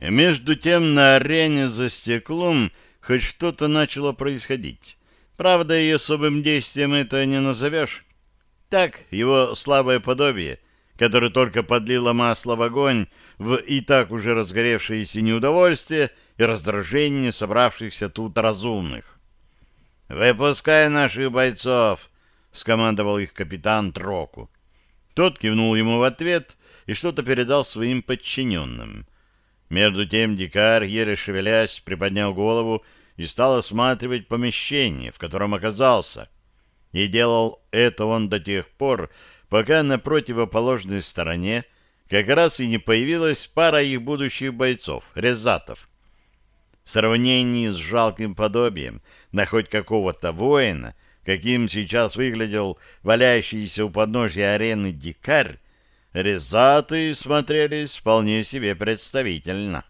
Между тем на арене за стеклом хоть что-то начало происходить. Правда, и особым действием это не назовешь. Так, его слабое подобие, которое только подлило масло в огонь в и так уже разгоревшееся неудовольствие и раздражение собравшихся тут разумных. «Выпускай наших бойцов!» — скомандовал их капитан Троку. Тот кивнул ему в ответ и что-то передал своим подчиненным. Между тем дикарь, еле шевелясь, приподнял голову и стал осматривать помещение, в котором оказался. И делал это он до тех пор, пока на противоположной стороне как раз и не появилась пара их будущих бойцов, резатов. В сравнении с жалким подобием на хоть какого-то воина, каким сейчас выглядел валяющийся у подножья арены дикарь, резаты смотрелись вполне себе представительно.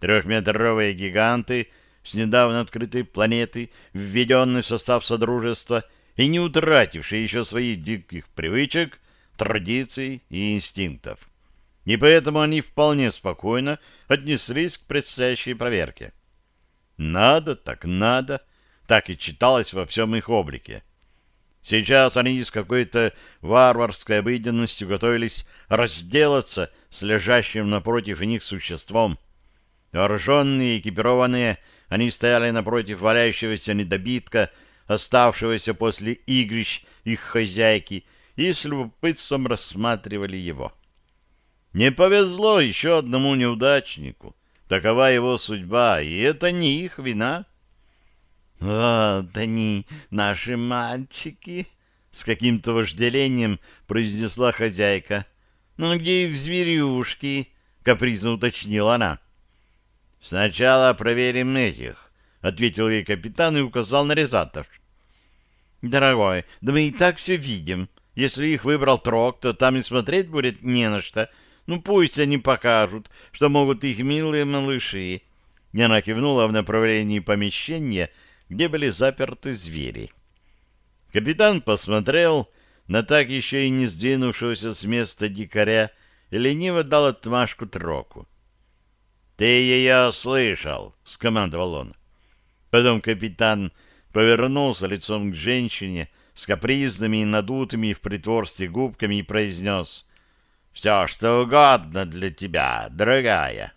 Трехметровые гиганты с недавно открытой планеты, введенные в состав Содружества и не утратившие еще своих диких привычек, традиций и инстинктов. И поэтому они вполне спокойно отнеслись к предстоящей проверке. Надо так надо, так и читалось во всем их облике. Сейчас они с какой-то варварской обыденностью готовились разделаться с лежащим напротив них существом. Вооруженные экипированные, они стояли напротив валяющегося недобитка, оставшегося после игрищ их хозяйки, и с любопытством рассматривали его. Не повезло еще одному неудачнику. Такова его судьба, и это не их вина. «Вот они, наши мальчики!» — с каким-то вожделением произнесла хозяйка. «Ну, где их зверюшки?» — капризно уточнила она. «Сначала проверим этих», — ответил ей капитан и указал на резатор. «Дорогой, да мы и так все видим. Если их выбрал Трок, то там и смотреть будет не на что. Ну, пусть они покажут, что могут их милые малыши. И она кивнула в направлении помещения, где были заперты звери. Капитан посмотрел на так еще и не сдвинувшегося с места дикаря и лениво дал отмашку троку. «Ты ее слышал!» — скомандовал он. Потом капитан повернулся лицом к женщине с капризными и надутыми в притворстве губками и произнес — все, что угодно для тебя, дорогая.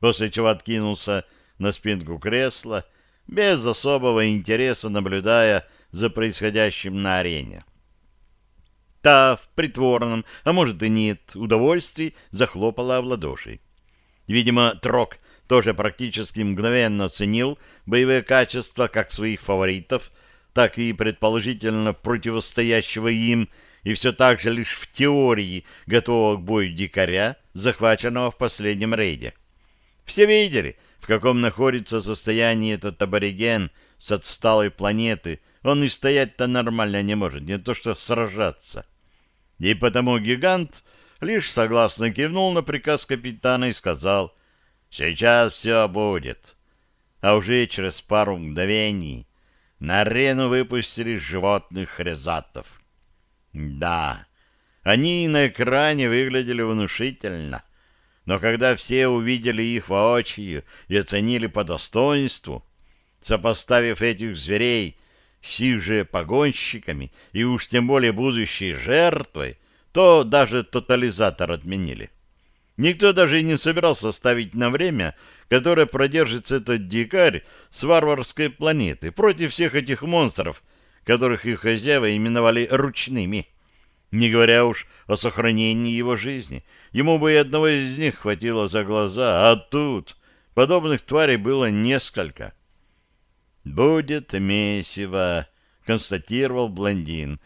После чего откинулся на спинку кресла, без особого интереса наблюдая за происходящим на арене. Та в притворном, а может и нет, удовольствии захлопала в ладоши. Видимо, Трок тоже практически мгновенно оценил боевые качества как своих фаворитов, так и предположительно противостоящего им и все так же лишь в теории готового к бою дикаря, захваченного в последнем рейде. Все видели, в каком находится состоянии этот абориген с отсталой планеты. Он и стоять-то нормально не может, не то что сражаться. И потому гигант лишь согласно кивнул на приказ капитана и сказал «Сейчас все будет». А уже через пару мгновений на арену выпустили животных резатов. Да, они на экране выглядели внушительно, но когда все увидели их воочию и оценили по достоинству, сопоставив этих зверей с их же погонщиками и уж тем более будущей жертвой, то даже тотализатор отменили. Никто даже и не собирался ставить на время, которое продержится этот дикарь с варварской планеты против всех этих монстров, которых их хозяева именовали ручными. Не говоря уж о сохранении его жизни. Ему бы и одного из них хватило за глаза, а тут подобных тварей было несколько. «Будет месиво», — констатировал блондин.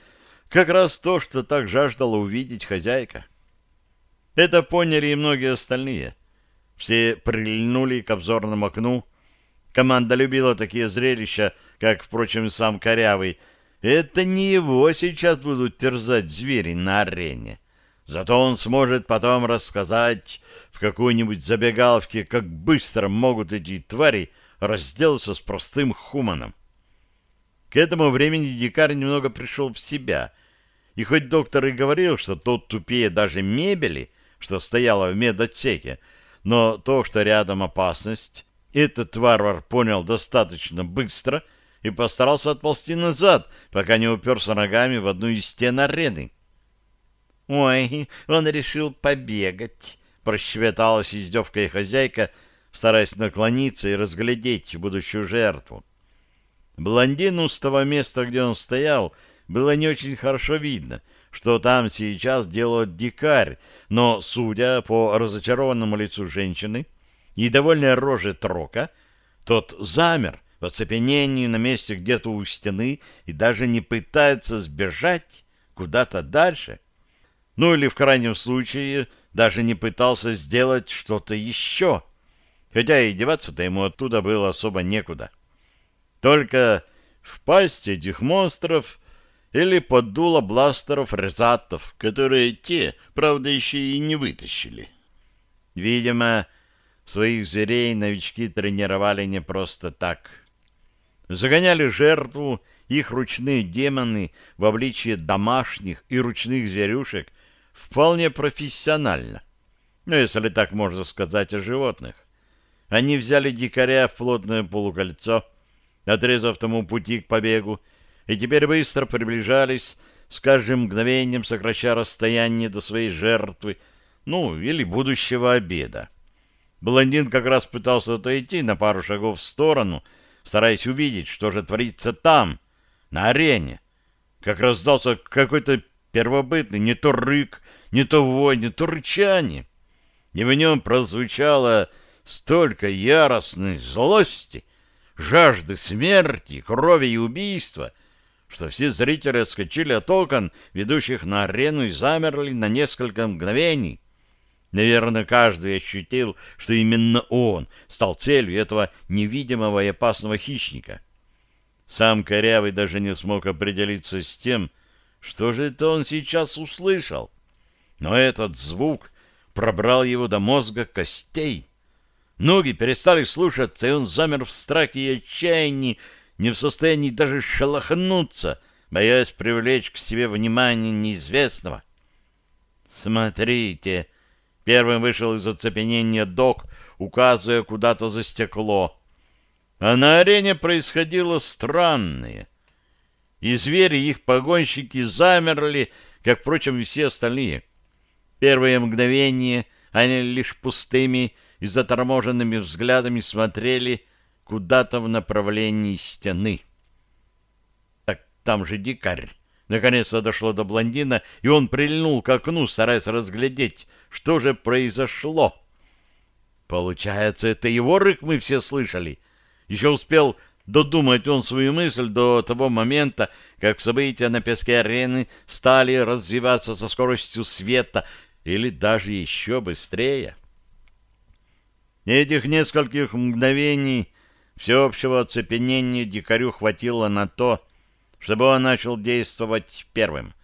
«Как раз то, что так жаждала увидеть хозяйка». Это поняли и многие остальные. Все прильнули к обзорному окну, Команда любила такие зрелища, как, впрочем, сам Корявый. Это не его сейчас будут терзать звери на арене. Зато он сможет потом рассказать в какой-нибудь забегаловке, как быстро могут эти твари разделаться с простым хуманом. К этому времени дикарь немного пришел в себя. И хоть доктор и говорил, что тот тупее даже мебели, что стояла в медотсеке, но то, что рядом опасность, этот варвар понял достаточно быстро и постарался отползти назад, пока не уперся ногами в одну из стен арены. «Ой, он решил побегать», — прощебеталась издевкой хозяйка, стараясь наклониться и разглядеть будущую жертву. Блондину с того места, где он стоял, было не очень хорошо видно, что там сейчас делает дикарь, но, судя по разочарованному лицу женщины и довольной роже Трока, тот замер в оцепенении на месте где-то у стены и даже не пытается сбежать куда-то дальше. Ну или в крайнем случае даже не пытался сделать что-то еще, хотя и деваться-то ему оттуда было особо некуда. Только в пасть этих монстров или под дуло бластеров резатов, которые те, правда, еще и не вытащили. Видимо, своих зверей новички тренировали не просто так. Загоняли жертву их ручные демоны в обличье домашних и ручных зверюшек вполне профессионально. Ну, если так можно сказать о животных. Они взяли дикаря в плотное полукольцо, отрезав тому пути к побегу, и теперь быстро приближались, с каждым мгновением сокращая расстояние до своей жертвы, ну, или будущего обеда. Блондин как раз пытался отойти на пару шагов в сторону, стараясь увидеть, что же творится там, на арене. Как раздался какой-то первобытный не то рык, не то вой, не то рычание. И в нем прозвучало столько яростной злости, жажды смерти, крови и убийства, что все зрители отскочили от окон, ведущих на арену, и замерли на несколько мгновений. Наверное, каждый ощутил, что именно он стал целью этого невидимого и опасного хищника. Сам Корявый даже не смог определиться с тем, что же это он сейчас услышал. Но этот звук пробрал его до мозга костей. Ноги перестали слушаться, и он замер в страхе и отчаянии, не в состоянии даже шелохнуться, боясь привлечь к себе внимание неизвестного. «Смотрите!» — первым вышел из оцепенения док, указывая куда-то за стекло. А на арене происходило странное. И звери, и их погонщики замерли, как, впрочем, и все остальные. Первые мгновения они лишь пустыми и заторможенными взглядами смотрели куда-то в направлении стены. Так там же дикарь. Наконец-то дошло до блондина, и он прильнул к окну, стараясь разглядеть, что же произошло. Получается, это его рык мы все слышали. Еще успел додумать он свою мысль до того момента, как события на песке арены стали развиваться со скоростью света или даже еще быстрее. Этих нескольких мгновений всеобщего оцепенения дикарю хватило на то, чтобы он начал действовать первым.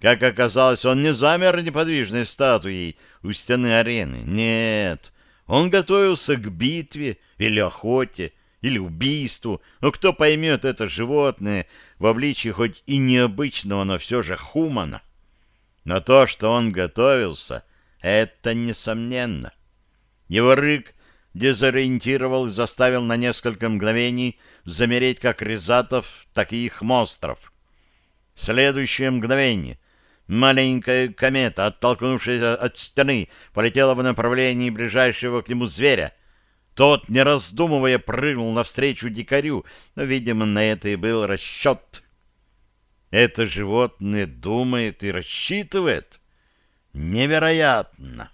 Как оказалось, он не замер неподвижной статуей у стены арены. Нет, он готовился к битве или охоте, или убийству. Но кто поймет это животное в обличии хоть и необычного, но все же хумана? Но то, что он готовился, это несомненно. Его рык дезориентировал и заставил на несколько мгновений замереть как резатов, так и их монстров. Следующее мгновение маленькая комета, оттолкнувшаяся от стены, полетела в направлении ближайшего к нему зверя. Тот, не раздумывая, прыгнул навстречу дикарю, но, видимо, на это и был расчет. Это животное думает и рассчитывает. Невероятно!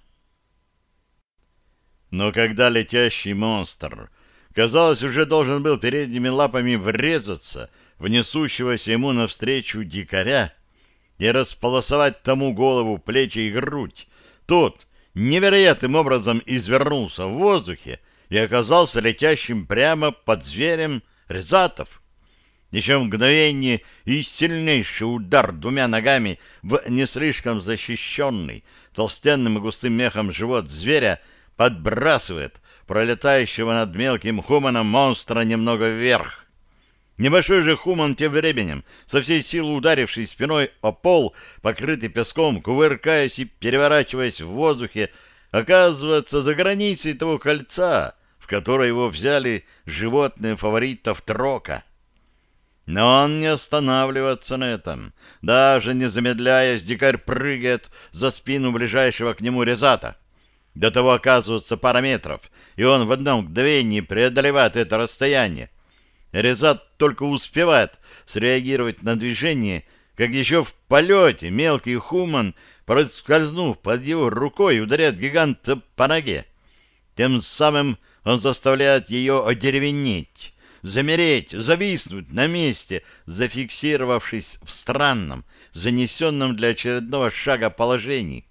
Но когда летящий монстр, казалось, уже должен был передними лапами врезаться в несущегося ему навстречу дикаря и располосовать тому голову, плечи и грудь, тот невероятным образом извернулся в воздухе и оказался летящим прямо под зверем Резатов. Еще мгновение и сильнейший удар двумя ногами в не слишком защищенный толстенным и густым мехом живот зверя — подбрасывает пролетающего над мелким хуманом монстра немного вверх. Небольшой же хуман тем временем, со всей силы ударивший спиной о пол, покрытый песком, кувыркаясь и переворачиваясь в воздухе, оказываться за границей того кольца, в которое его взяли животные фаворитов Трока. Но он не останавливается на этом. Даже не замедляясь, дикарь прыгает за спину ближайшего к нему резата. До того оказывается пара метров, и он в одном мгновении преодолевает это расстояние. Резат только успевает среагировать на движение, как еще в полете мелкий хуман, проскользнув под его рукой, ударяет гиганта по ноге. Тем самым он заставляет ее одеревенеть замереть, зависнуть на месте, зафиксировавшись в странном, занесенном для очередного шага положении.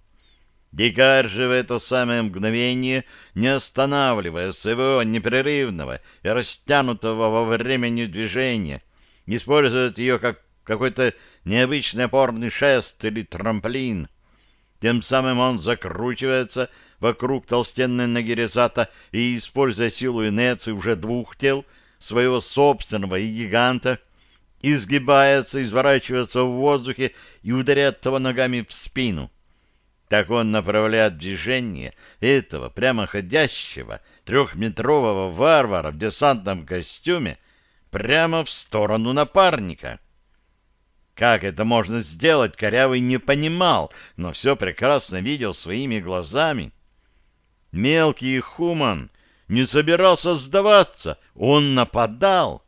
Дикарь же в это самое мгновение, не останавливая своего непрерывного и растянутого во времени движения, использует ее как какой-то необычный опорный шест или трамплин. Тем самым он закручивается вокруг толстенной ноги Резата и, используя силу инерции уже двух тел, своего собственного и гиганта, изгибается, изворачивается в воздухе и ударяет того ногами в спину. Так он направляет движение этого прямоходящего трехметрового варвара в десантном костюме прямо в сторону напарника. Как это можно сделать, Корявый не понимал, но все прекрасно видел своими глазами. Мелкий хуман не собирался сдаваться, он нападал.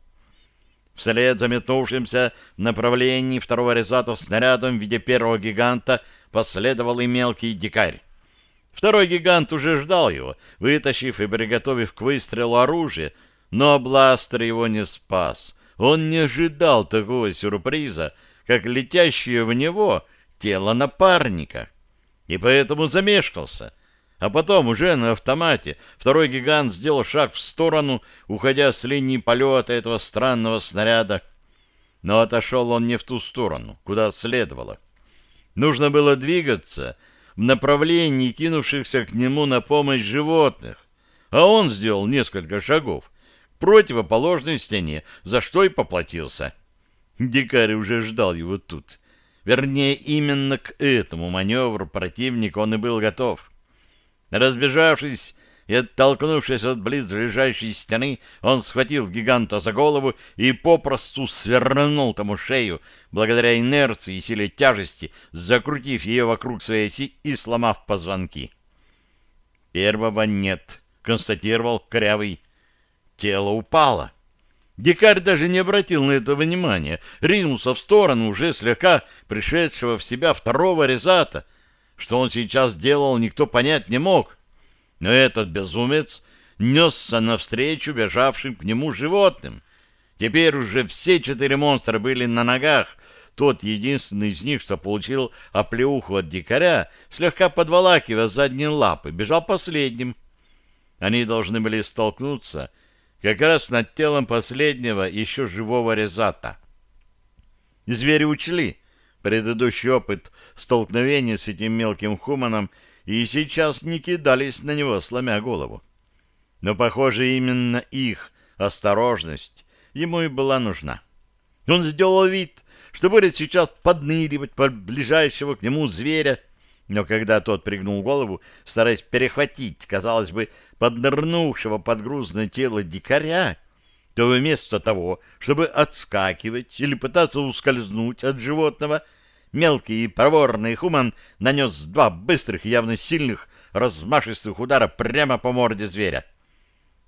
Вслед за метнувшимся в направлении второго резата снарядом в виде первого гиганта последовал и мелкий дикарь. Второй гигант уже ждал его, вытащив и приготовив к выстрелу оружие, но бластер его не спас. Он не ожидал такого сюрприза, как летящее в него тело напарника, и поэтому замешкался. А потом уже на автомате второй гигант сделал шаг в сторону, уходя с линии полета этого странного снаряда. Но отошел он не в ту сторону, куда следовало. Нужно было двигаться в направлении кинувшихся к нему на помощь животных. А он сделал несколько шагов к противоположной стене, за что и поплатился. Дикарь уже ждал его тут. Вернее, именно к этому маневру противник он и был готов. Разбежавшись и оттолкнувшись от близлежащей стены, он схватил гиганта за голову и попросту свернул тому шею, благодаря инерции и силе тяжести, закрутив ее вокруг своей оси и сломав позвонки. «Первого нет», — констатировал Корявый. Тело упало. Дикарь даже не обратил на это внимания, ринулся в сторону уже слегка пришедшего в себя второго резата — что он сейчас делал, никто понять не мог. Но этот безумец несся навстречу бежавшим к нему животным. Теперь уже все четыре монстра были на ногах. Тот единственный из них, что получил оплеуху от дикаря, слегка подволакивая задние лапы, бежал последним. Они должны были столкнуться как раз над телом последнего еще живого резата. Звери учли, предыдущий опыт столкновения с этим мелким хуманом и сейчас не кидались на него, сломя голову. Но, похоже, именно их осторожность ему и была нужна. Он сделал вид, что будет сейчас подныривать под ближайшего к нему зверя, но когда тот пригнул голову, стараясь перехватить, казалось бы, поднырнувшего под грузное тело дикаря, то вместо того, чтобы отскакивать или пытаться ускользнуть от животного, мелкий и проворный хуман нанес два быстрых, явно сильных, размашистых удара прямо по морде зверя.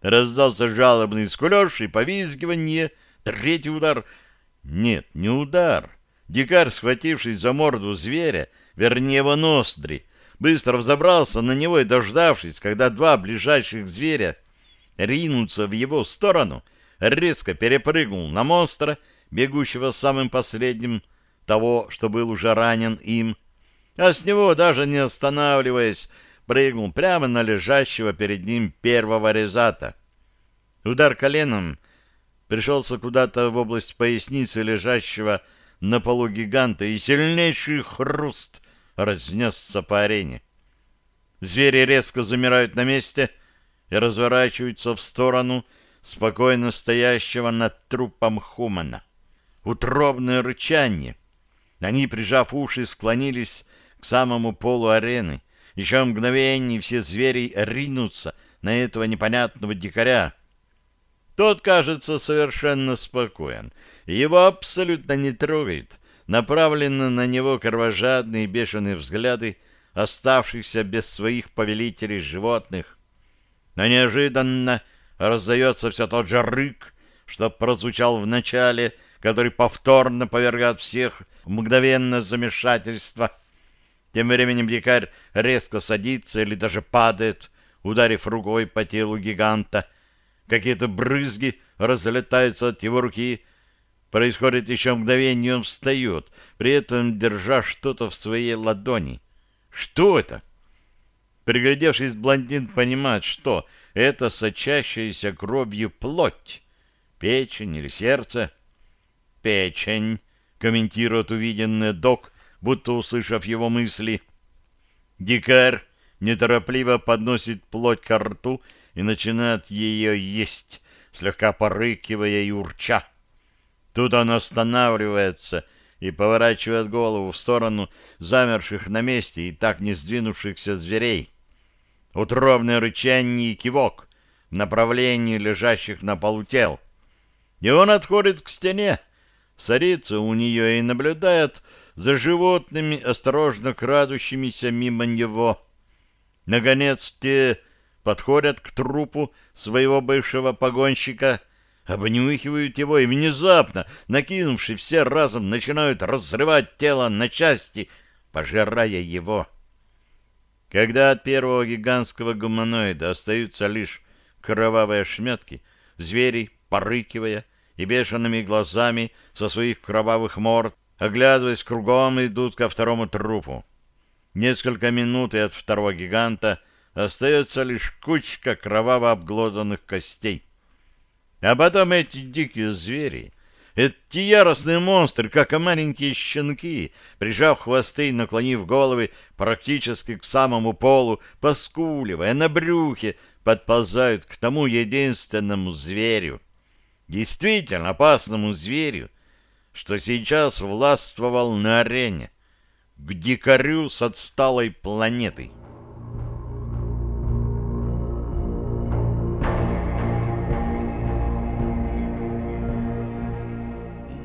Раздался жалобный скулеж и повизгивание. Третий удар... Нет, не удар. Дикарь, схватившись за морду зверя, вернее его ноздри, быстро взобрался на него и, дождавшись, когда два ближайших зверя ринутся в его сторону, резко перепрыгнул на монстра, бегущего самым последним, того, что был уже ранен им, а с него, даже не останавливаясь, прыгнул прямо на лежащего перед ним первого резата. Удар коленом пришелся куда-то в область поясницы лежащего на полу гиганта, и сильнейший хруст разнесся по арене. Звери резко замирают на месте и разворачиваются в сторону спокойно стоящего над трупом Хумана. Утробное рычание, они, прижав уши, склонились к самому полу арены Еще мгновение все звери ринутся на этого непонятного дикаря. Тот, кажется, совершенно спокоен. Его абсолютно не трогает. Направлены на него кровожадные бешеные взгляды оставшихся без своих повелителей животных. Но неожиданно раздается все тот же рык, что прозвучал в начале, который повторно повергает всех мгновенное замешательство. Тем временем дикарь резко садится или даже падает, ударив рукой по телу гиганта. Какие-то брызги разлетаются от его руки. Происходит еще мгновение, он встает, при этом держа что-то в своей ладони. Что это? Приглядевшись, блондин понимает, что это сочащаяся кровью плоть. Печень или сердце? Печень, комментирует увиденный док, будто услышав его мысли. Дикарь неторопливо подносит плоть к рту и начинает ее есть, слегка порыкивая и урча. Тут он останавливается и поворачивает голову в сторону замерших на месте и так не сдвинувшихся зверей. Утробное рычание и кивок в направлении лежащих на полу тел. И он отходит к стене, садится у нее и наблюдает за животными, осторожно крадущимися мимо него. Наконец те подходят к трупу своего бывшего погонщика, обнюхивают его и внезапно, накинувшись все разом, начинают разрывать тело на части, пожирая его. Когда от первого гигантского гуманоида остаются лишь кровавые ошметки, звери, порыкивая и бешеными глазами со своих кровавых морд, оглядываясь кругом, идут ко второму трупу. Несколько минут и от второго гиганта остается лишь кучка кроваво обглоданных костей. А потом эти дикие звери, эти яростные монстры, как и маленькие щенки, прижав хвосты и наклонив головы практически к самому полу, поскуливая на брюхе, подползают к тому единственному зверю, действительно опасному зверю, что сейчас властвовал на арене, к дикарю с отсталой планеты.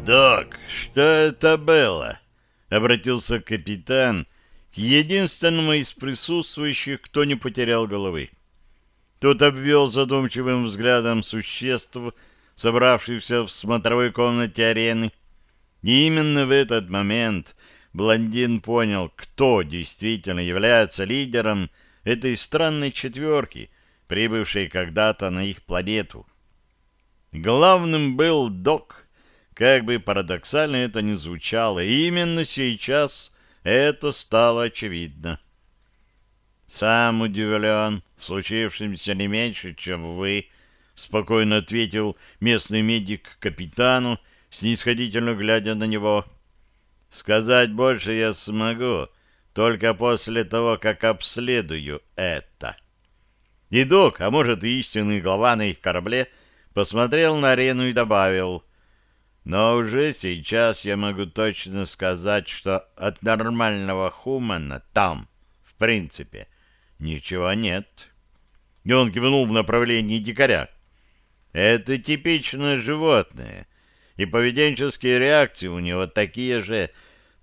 «Док, что это было?» — обратился капитан к единственному из присутствующих, кто не потерял головы. Тот обвел задумчивым взглядом существ, собравшихся в смотровой комнате арены. И именно в этот момент блондин понял, кто действительно является лидером этой странной четверки, прибывшей когда-то на их планету. Главным был док — как бы парадоксально это ни звучало, именно сейчас это стало очевидно. «Сам удивлен, случившимся не меньше, чем вы», — спокойно ответил местный медик капитану, снисходительно глядя на него. «Сказать больше я смогу, только после того, как обследую это». И док, а может и истинный глава на их корабле, посмотрел на арену и добавил — но уже сейчас я могу точно сказать, что от нормального хумана там, в принципе, ничего нет. И он кивнул в направлении дикаря. Это типичное животное, и поведенческие реакции у него такие же,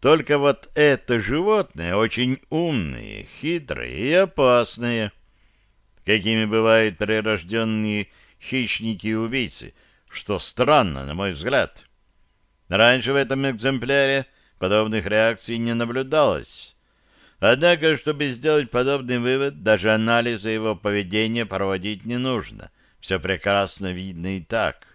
только вот это животное очень умные, хитрые и опасные, какими бывают прирожденные хищники и убийцы, что странно, на мой взгляд. Раньше в этом экземпляре подобных реакций не наблюдалось. Однако, чтобы сделать подобный вывод, даже анализа его поведения проводить не нужно. Все прекрасно видно и так.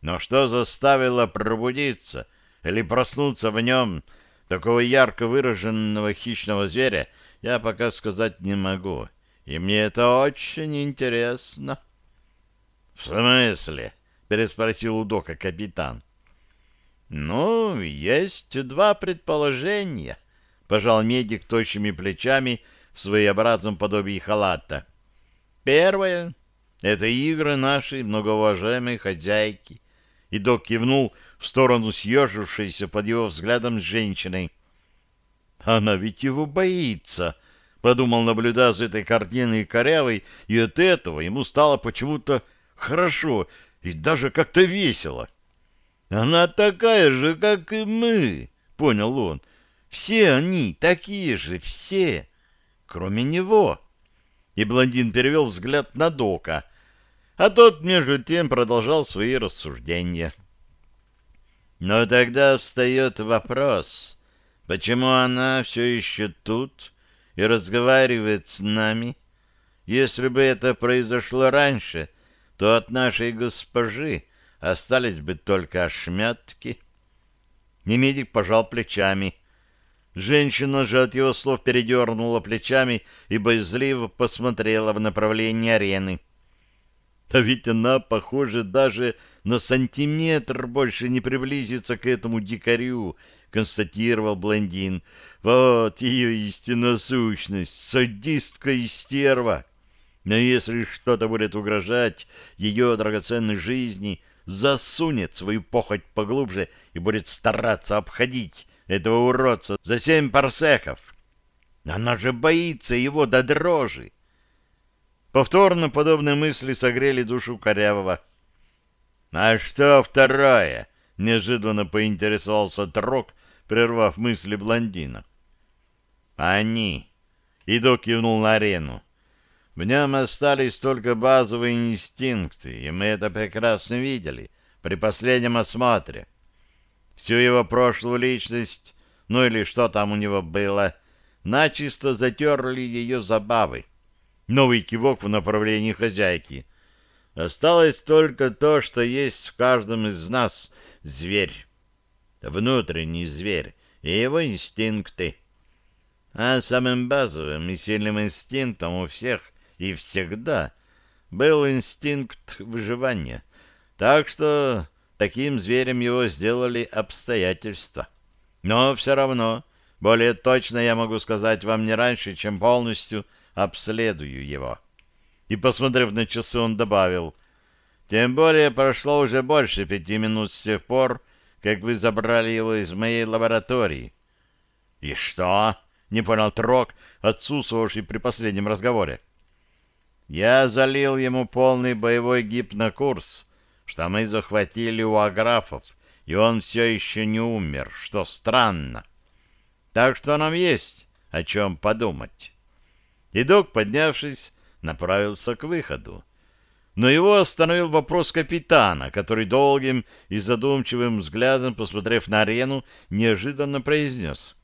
Но что заставило пробудиться или проснуться в нем такого ярко выраженного хищного зверя, я пока сказать не могу. И мне это очень интересно. — В смысле? — переспросил у Дока капитан. «Ну, есть два предположения», — пожал медик тощими плечами в своеобразном подобии халата. «Первое — это игры нашей многоуважаемой хозяйки». И док кивнул в сторону съежившейся под его взглядом женщины. «Она ведь его боится», —— подумал, наблюдая за этой картиной корявой, и от этого ему стало почему-то хорошо и даже как-то весело. «Она такая же, как и мы», — понял он. «Все они такие же, все, кроме него». И блондин перевел взгляд на Дока, а тот, между тем, продолжал свои рассуждения. Но тогда встает вопрос, почему она все еще тут и разговаривает с нами? Если бы это произошло раньше, то от нашей госпожи остались бы только ошметки. Немедик пожал плечами. Женщина же от его слов передернула плечами и боязливо посмотрела в направлении арены. А ведь она, похоже, даже на сантиметр больше не приблизится к этому дикарю, констатировал блондин. Вот ее истинная сущность, садистка и стерва. Но если что-то будет угрожать ее драгоценной жизни, засунет свою похоть поглубже и будет стараться обходить этого уродца за семь парсеков. Она же боится его до дрожи. Повторно подобные мысли согрели душу Корявого. — А что второе? — неожиданно поинтересовался Трок, прервав мысли блондина. — Они. Идо кивнул на арену. В нем остались только базовые инстинкты, и мы это прекрасно видели при последнем осмотре. Всю его прошлую личность, ну или что там у него было, начисто затерли ее забавы. Новый кивок в направлении хозяйки. Осталось только то, что есть в каждом из нас зверь. Внутренний зверь и его инстинкты. А самым базовым и сильным инстинктом у всех и всегда был инстинкт выживания. Так что таким зверем его сделали обстоятельства. Но все равно, более точно я могу сказать вам не раньше, чем полностью обследую его. И, посмотрев на часы, он добавил, «Тем более прошло уже больше пяти минут с тех пор, как вы забрали его из моей лаборатории». «И что?» — не понял Трок, отсутствовавший при последнем разговоре. «Я залил ему полный боевой гипнокурс, что мы захватили у аграфов, и он все еще не умер, что странно. Так что нам есть о чем подумать». И док, поднявшись, направился к выходу. Но его остановил вопрос капитана, который долгим и задумчивым взглядом, посмотрев на арену, неожиданно произнес.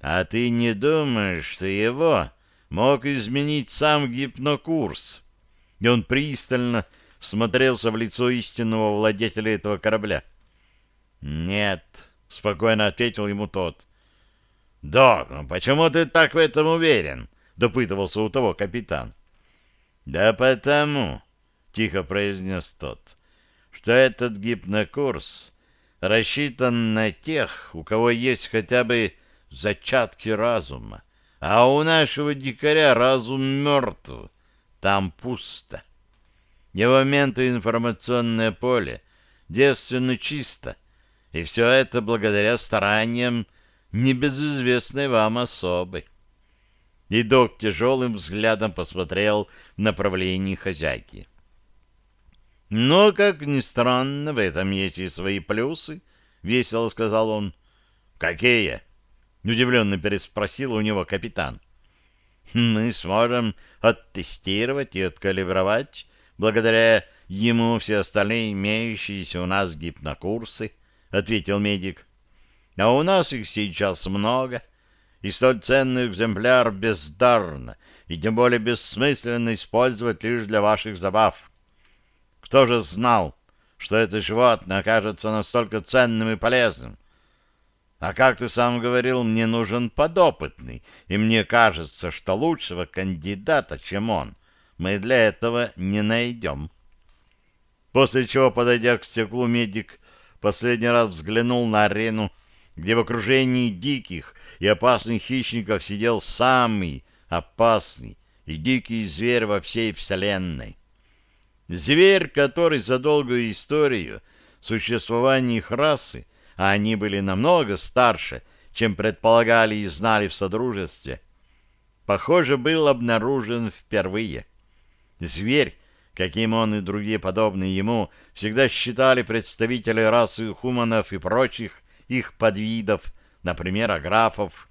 «А ты не думаешь, что его мог изменить сам гипнокурс?» И он пристально всмотрелся в лицо истинного владетеля этого корабля. «Нет», — спокойно ответил ему тот. «Док, ну почему ты так в этом уверен?» допытывался у того капитан. Да потому, тихо произнес тот, что этот гипнокурс рассчитан на тех, у кого есть хотя бы зачатки разума, а у нашего дикаря разум мертв, там пусто. Его ментоинформационное поле девственно чисто, и все это благодаря стараниям небезызвестной вам особой. И док тяжелым взглядом посмотрел в направлении хозяйки. «Но, как ни странно, в этом есть и свои плюсы», — весело сказал он. «Какие?» — удивленно переспросил у него капитан. «Мы сможем оттестировать и откалибровать, благодаря ему все остальные имеющиеся у нас гипнокурсы», — ответил медик. «А у нас их сейчас много, и столь ценный экземпляр бездарно и тем более бессмысленно использовать лишь для ваших забав. Кто же знал, что это животное окажется настолько ценным и полезным? А как ты сам говорил, мне нужен подопытный, и мне кажется, что лучшего кандидата, чем он, мы для этого не найдем. После чего, подойдя к стеклу, медик последний раз взглянул на арену, где в окружении диких, и опасных хищников сидел самый опасный и дикий зверь во всей вселенной. Зверь, который за долгую историю существования их расы, а они были намного старше, чем предполагали и знали в Содружестве, похоже, был обнаружен впервые. Зверь, каким он и другие подобные ему, всегда считали представителей расы хуманов и прочих их подвидов, например, аграфов.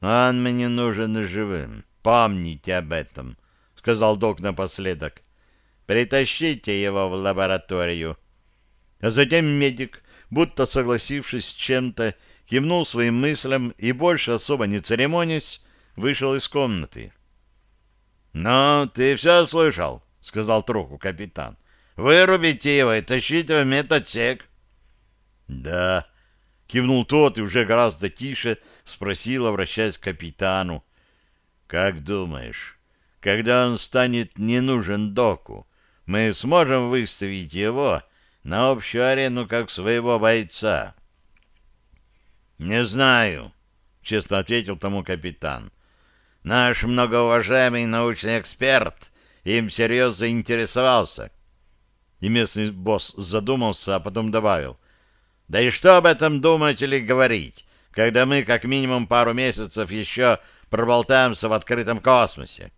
«Он мне нужен живым. Помните об этом», — сказал док напоследок. «Притащите его в лабораторию». А затем медик, будто согласившись с чем-то, кивнул своим мыслям и, больше особо не церемонясь, вышел из комнаты. «Ну, ты все слышал?» — сказал труху капитан. «Вырубите его и тащите в медотсек». «Да», — кивнул тот и уже гораздо тише спросил, обращаясь к капитану. «Как думаешь, когда он станет не нужен доку, мы сможем выставить его на общую арену как своего бойца?» «Не знаю», — честно ответил тому капитан. «Наш многоуважаемый научный эксперт им серьезно заинтересовался». И местный босс задумался, а потом добавил. «Да и что об этом думать или говорить, когда мы как минимум пару месяцев еще проболтаемся в открытом космосе?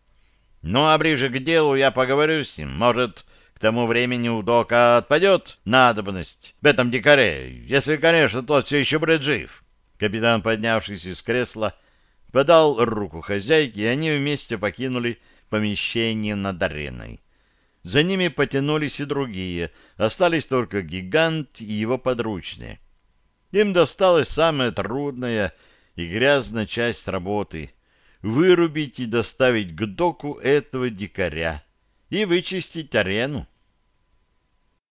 Ну, а ближе к делу я поговорю с ним. Может, к тому времени у Дока отпадет надобность в этом дикаре, если, конечно, тот все еще будет жив». Капитан, поднявшись из кресла, подал руку хозяйке, и они вместе покинули помещение над ареной. За ними потянулись и другие, остались только гигант и его подручные. Им досталась самая трудная и грязная часть работы — вырубить и доставить к доку этого дикаря и вычистить арену.